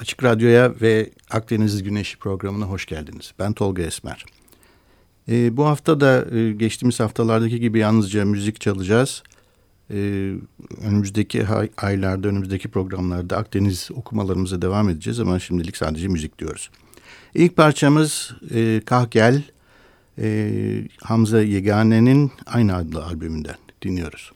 Açık Radyo'ya ve Akdeniz Güneşi programına hoş geldiniz. Ben Tolga Esmer. E, bu hafta da e, geçtiğimiz haftalardaki gibi yalnızca müzik çalacağız. E, önümüzdeki aylarda, önümüzdeki programlarda Akdeniz okumalarımıza devam edeceğiz ama şimdilik sadece müzik diyoruz. İlk parçamız e, Kah Gel, e, Hamza Yegane'nin aynı adlı albümünden dinliyoruz.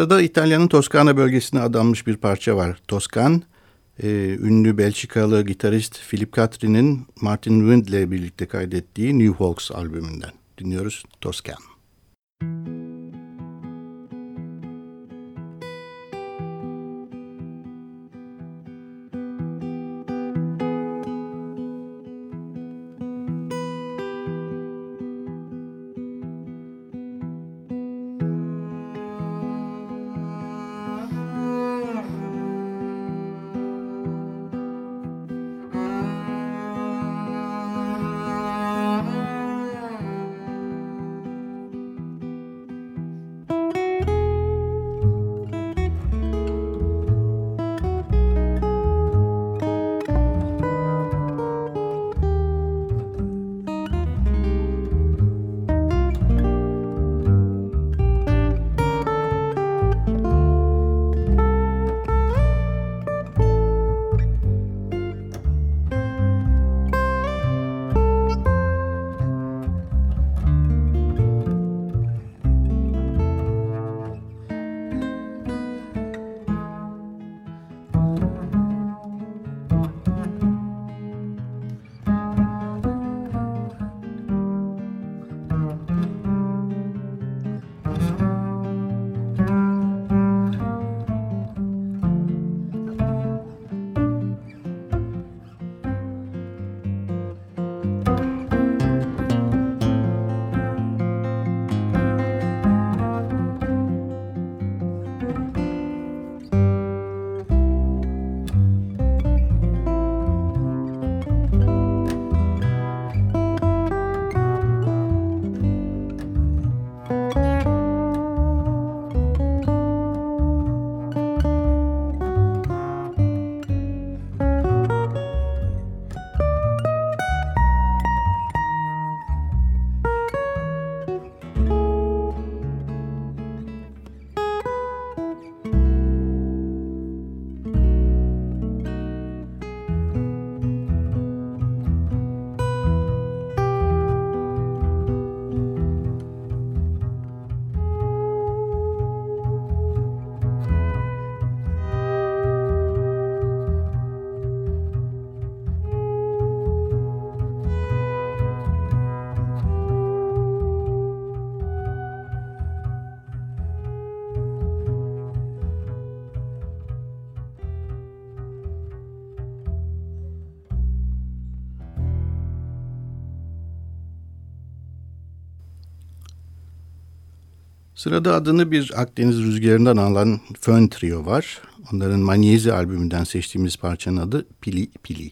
Sırada İtalya'nın Toskana bölgesine adanmış bir parça var. Toskan, e, ünlü Belçikalı gitarist Philip Catherine'in Martin Wind ile birlikte kaydettiği New Hawks albümünden. Dinliyoruz Toskan. Sırada adını bir Akdeniz rüzgarından alan Fön Trio var. Onların Manyezi albümünden seçtiğimiz parçanın adı Pili Pili.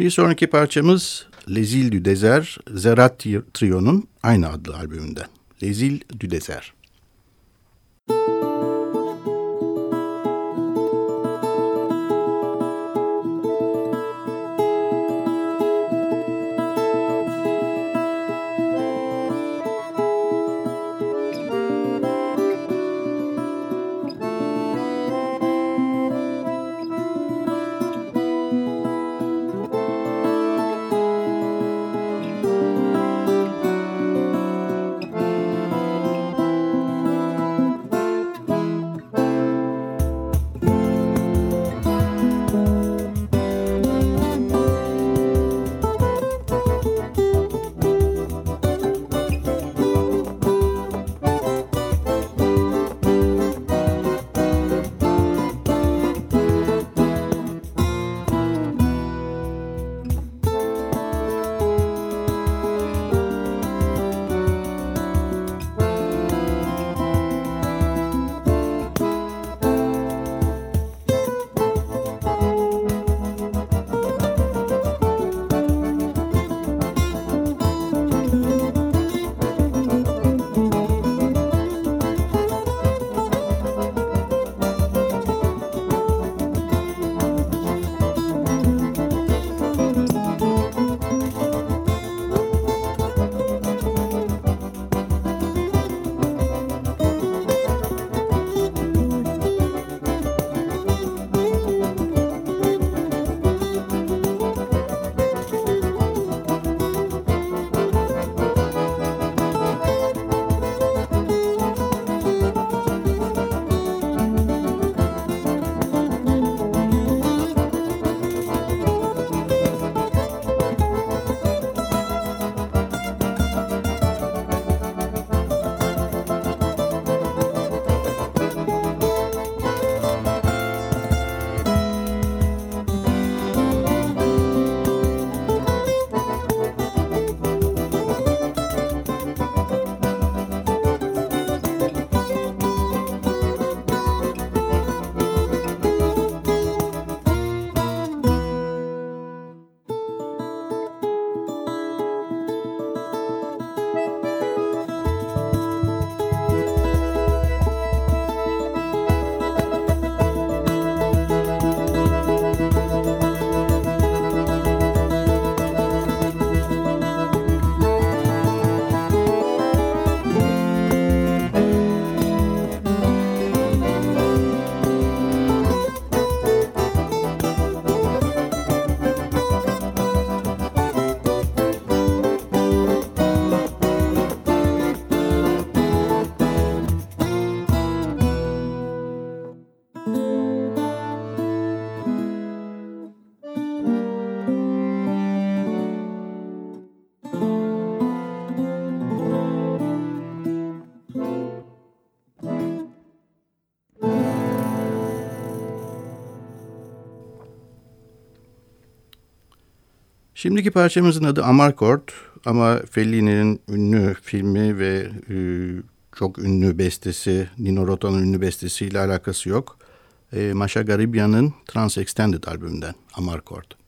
Bir sonraki parçamız Lezil du Dezer, Zerat Trio'nun aynı adlı albümünden. Lezil du Dezer. Şimdiki parçamızın adı Amarcord ama Fellini'nin ünlü filmi ve e, çok ünlü bestesi, Nino Rota'nın ünlü bestesiyle alakası yok. E, Masha Garibian'ın Trans Extended albümünden Amarcord.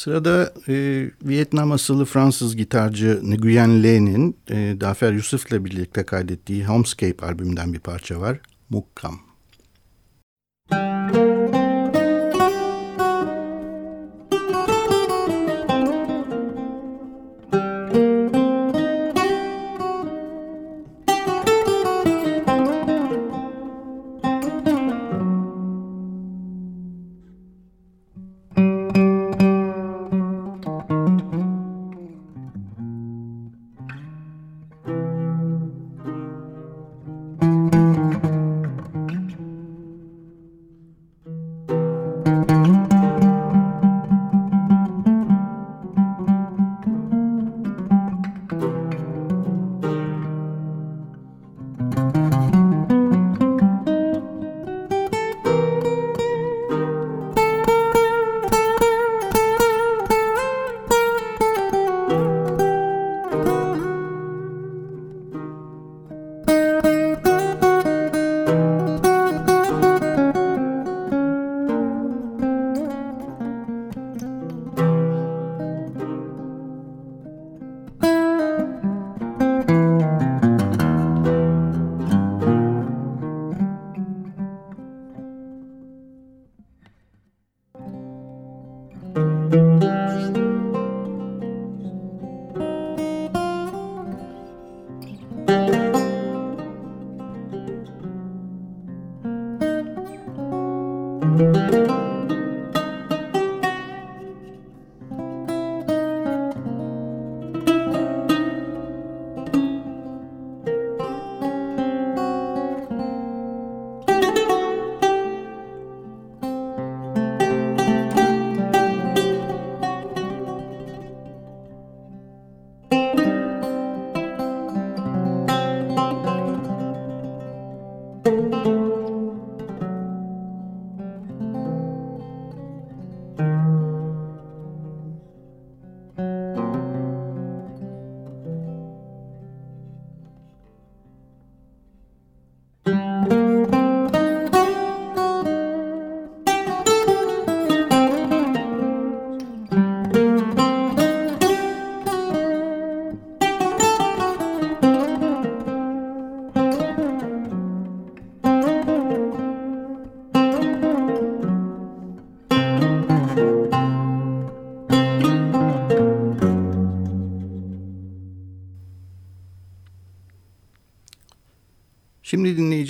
Sırada e, Vietnam asıllı Fransız gitarcı Nguyen Le'nin e, Dafer Yusuf'la birlikte kaydettiği Homescape albümünden bir parça var. Mukkam.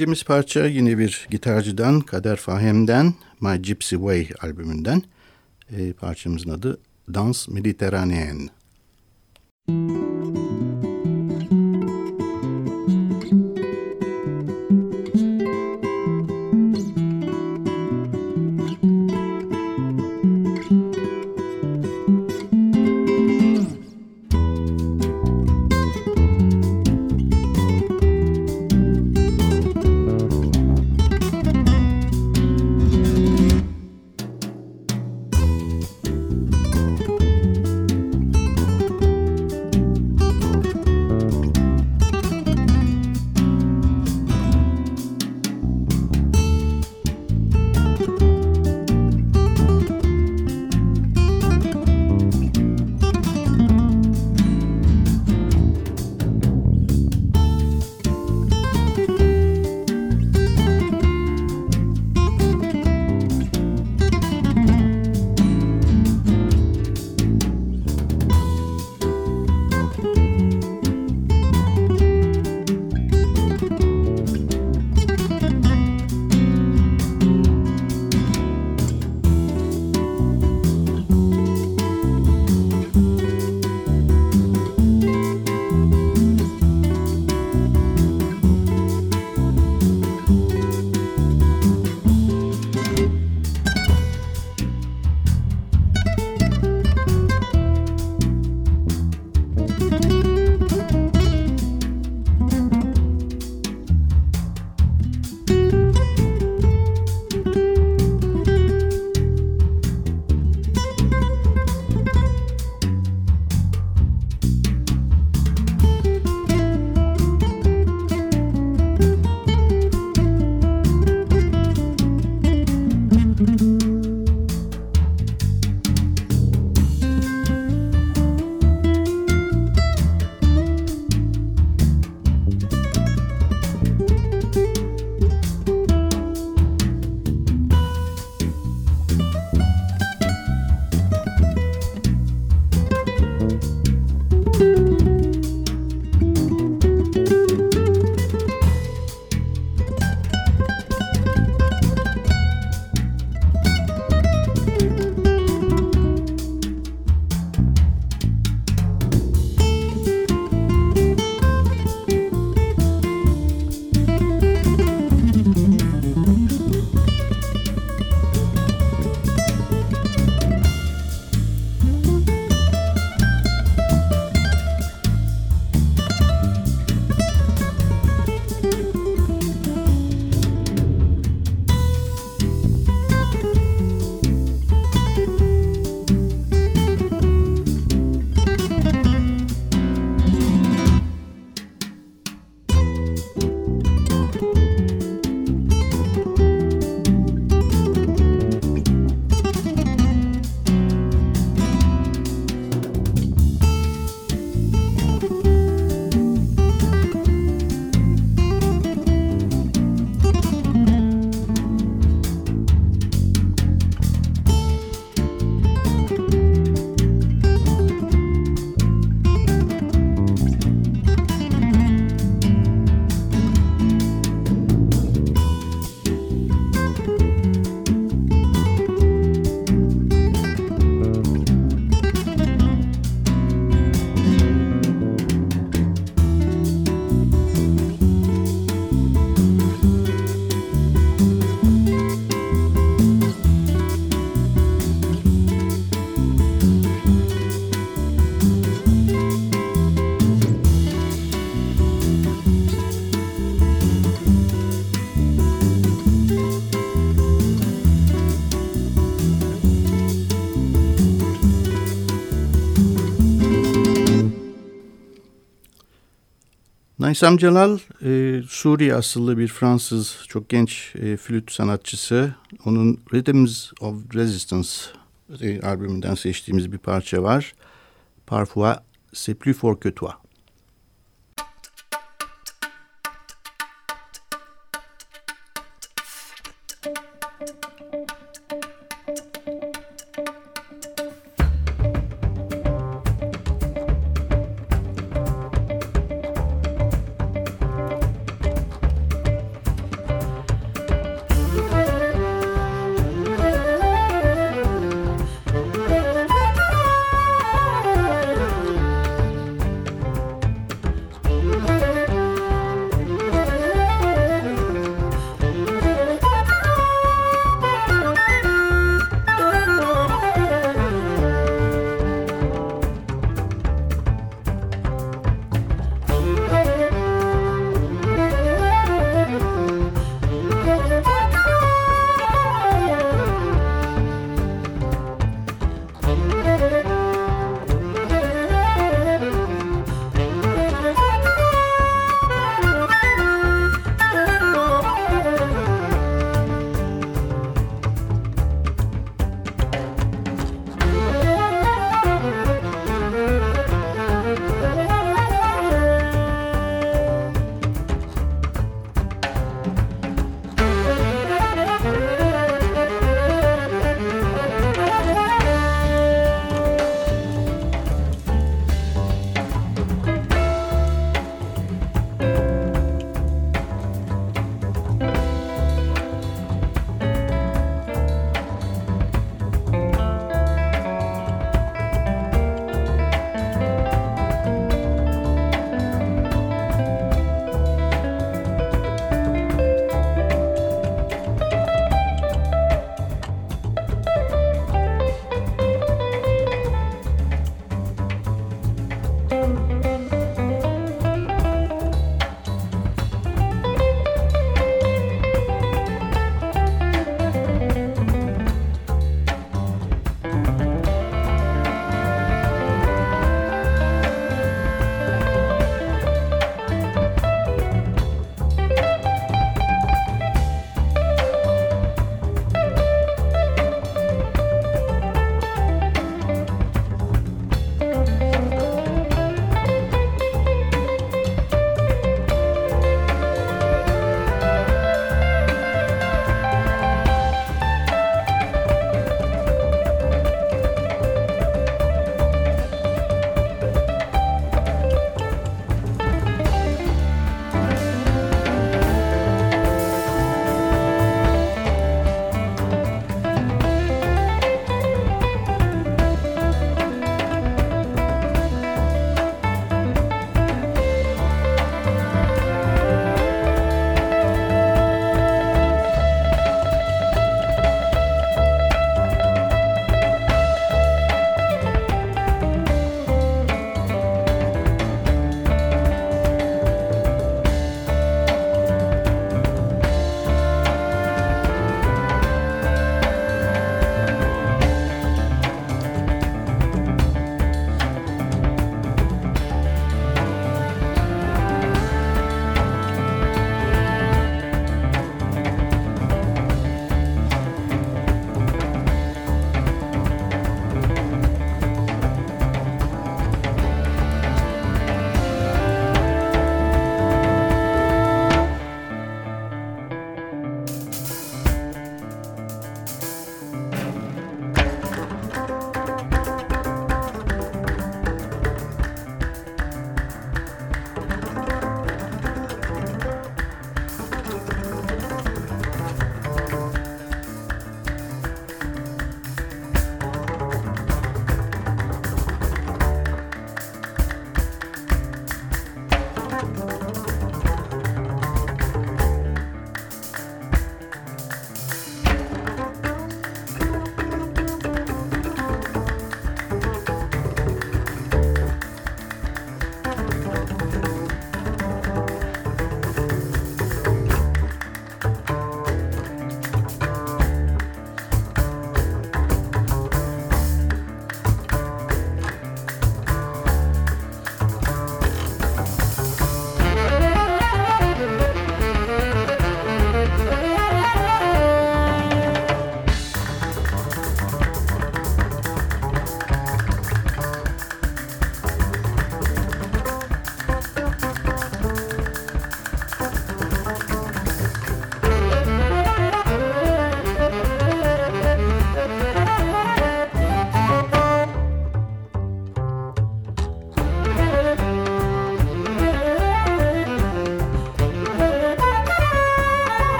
Dinleyeceğimiz parça yine bir gitarcıdan Kader Fahem'den My Gypsy Way albümünden. E, parçamızın adı Dans Mediterranean. Müzik Naysam Celal e, Suriye asıllı bir Fransız çok genç e, flüt sanatçısı. Onun Rhythms of Resistance e, albümünden seçtiğimiz bir parça var. Parfois c'est plus fort que toi.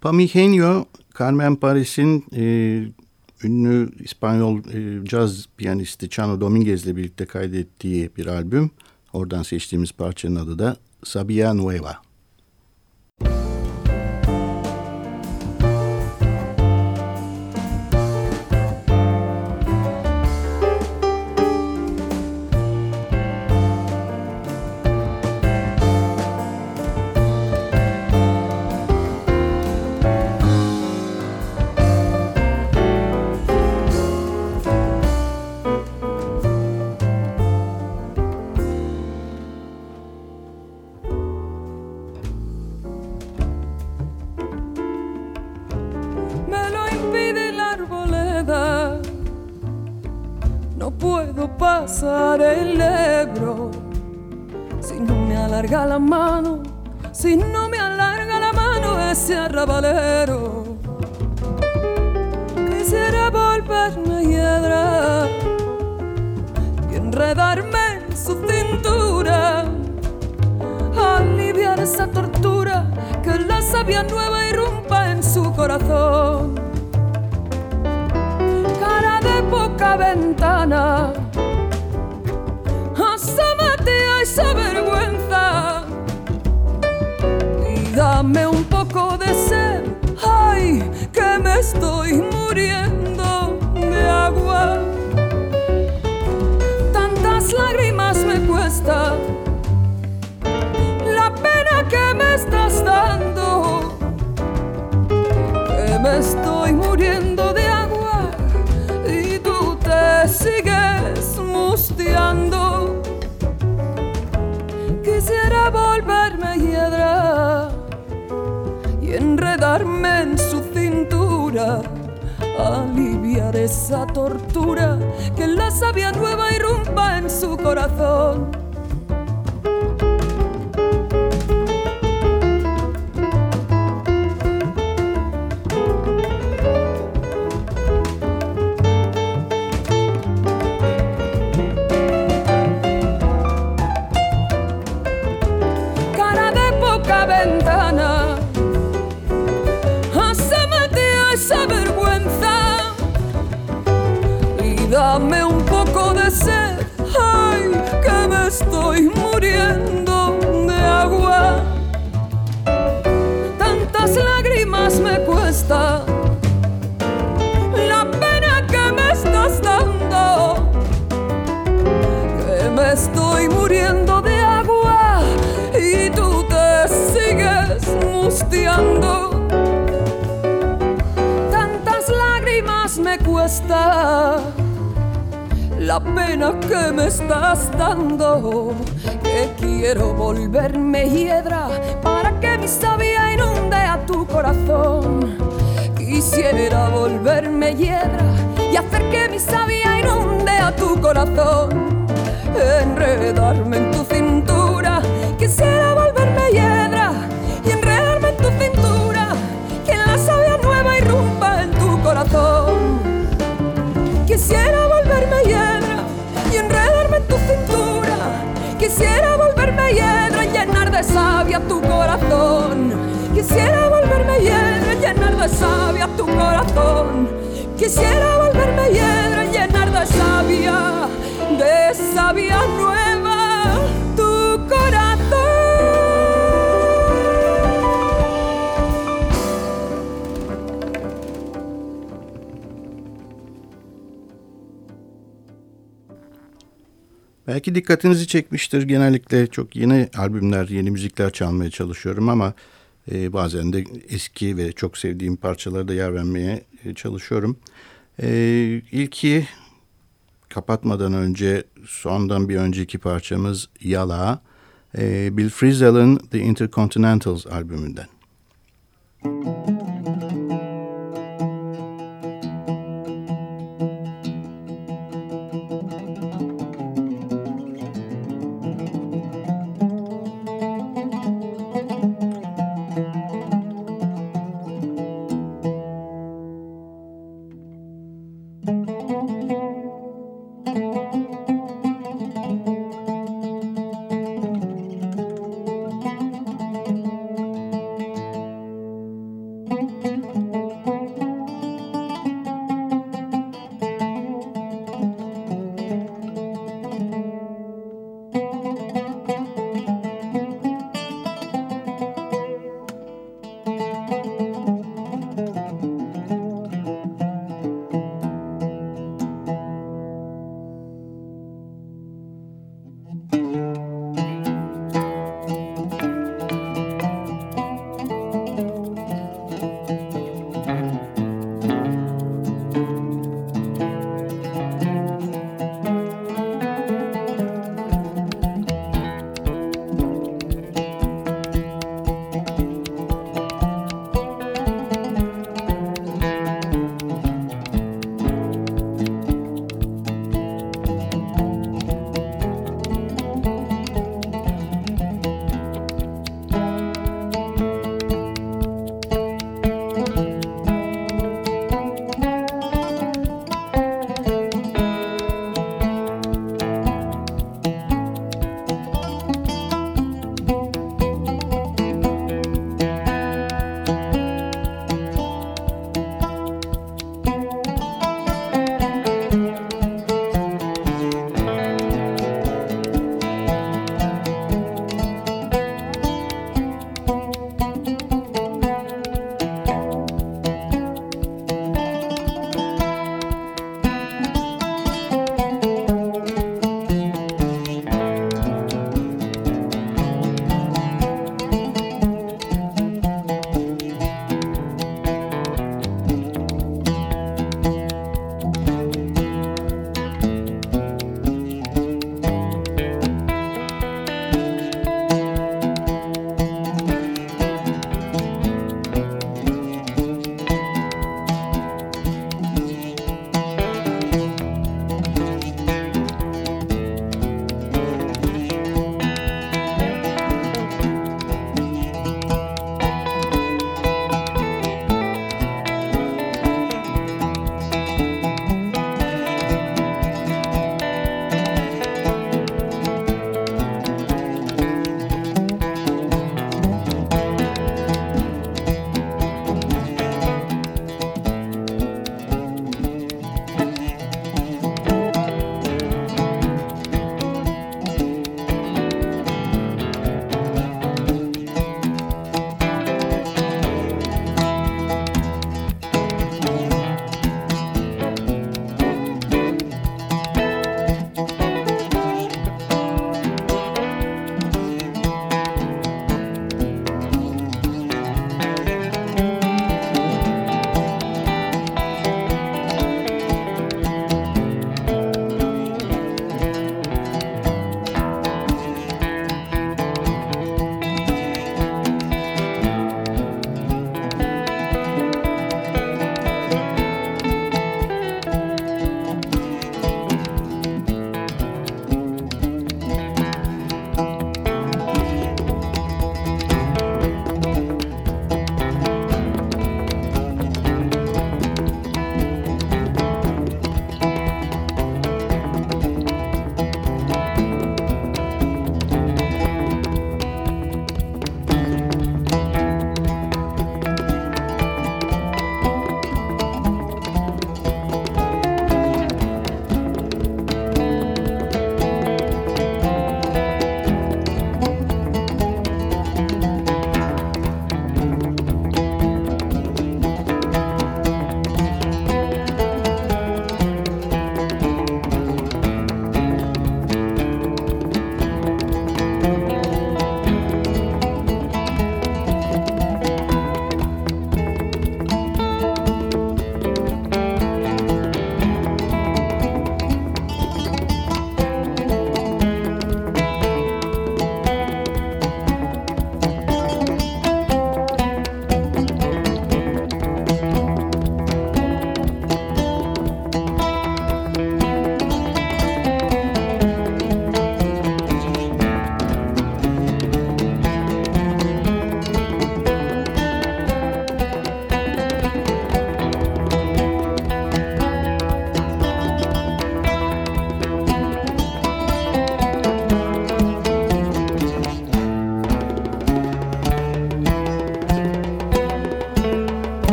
Pamigenio, Carmen Paris'in e, ünlü İspanyol e, caz piyanisti Chano Dominguez'le birlikte kaydettiği bir albüm. Oradan seçtiğimiz parçanın adı da Sabia Nueva. La pena que me estás dando, que me estoy muriendo de agua y tú te sigues mustiando. Quisiera volverme hiedra y enredarme en su cintura, aliviar esa tortura que la sabia nueva irrumpa en su corazón la pena que me estás dando. Que quiero volverme hiedra para que mi sabia inunde a tu corazón. Quisiera volverme hiedra Quisiera volverme hiedra llenar de savia tu corazón. Quisiera volverme hiedra llenar de savia, de savia nueva tu. Belki dikkatinizi çekmiştir. Genellikle çok yeni albümler, yeni müzikler çalmaya çalışıyorum ama e, bazen de eski ve çok sevdiğim parçalara da yer vermeye e, çalışıyorum. E, ilki kapatmadan önce sondan bir önceki parçamız Yala, e, Bill Frisell'ın The Intercontinentals albümünden. Müzik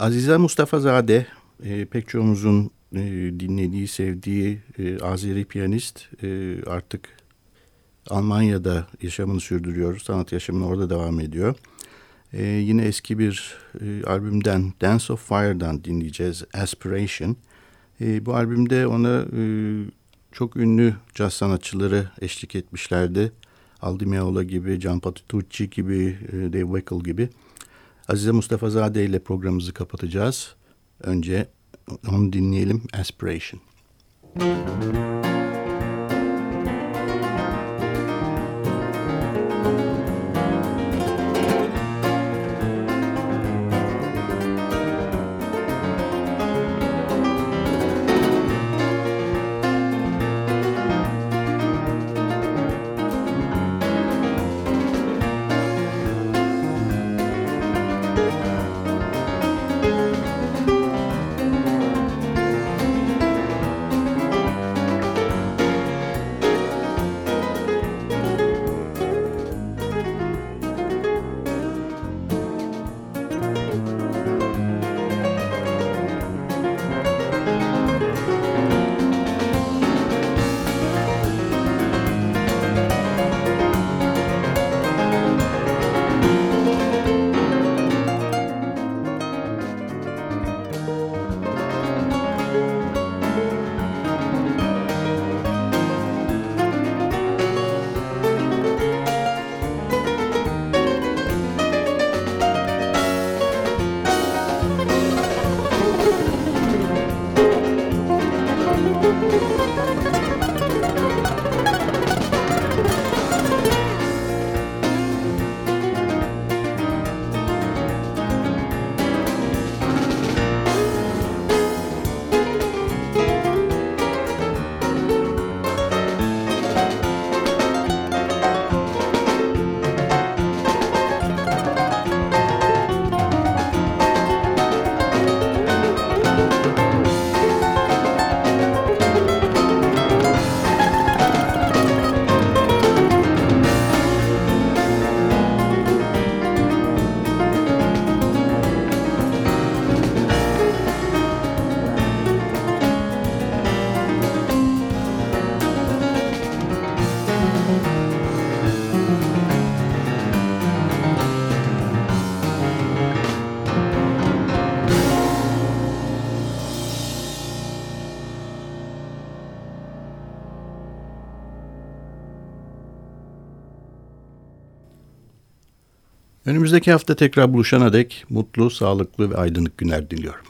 Azize Mustafazade e, pek çoğumuzun e, dinlediği, sevdiği e, Azeri piyanist e, artık Almanya'da yaşamını sürdürüyor. Sanat yaşamını orada devam ediyor. E, yine eski bir e, albümden Dance of Fire'dan dinleyeceğiz Aspiration. E, bu albümde ona e, çok ünlü caz sanatçıları eşlik etmişlerdi. Aldi Meola gibi, Can Patitucci gibi, e, Dave Weckl gibi. Azize Mustafa Zade ile programımızı kapatacağız. Önce onu dinleyelim Aspiration. Müzik Önümüzdeki hafta tekrar buluşana dek mutlu, sağlıklı ve aydınlık günler diliyorum.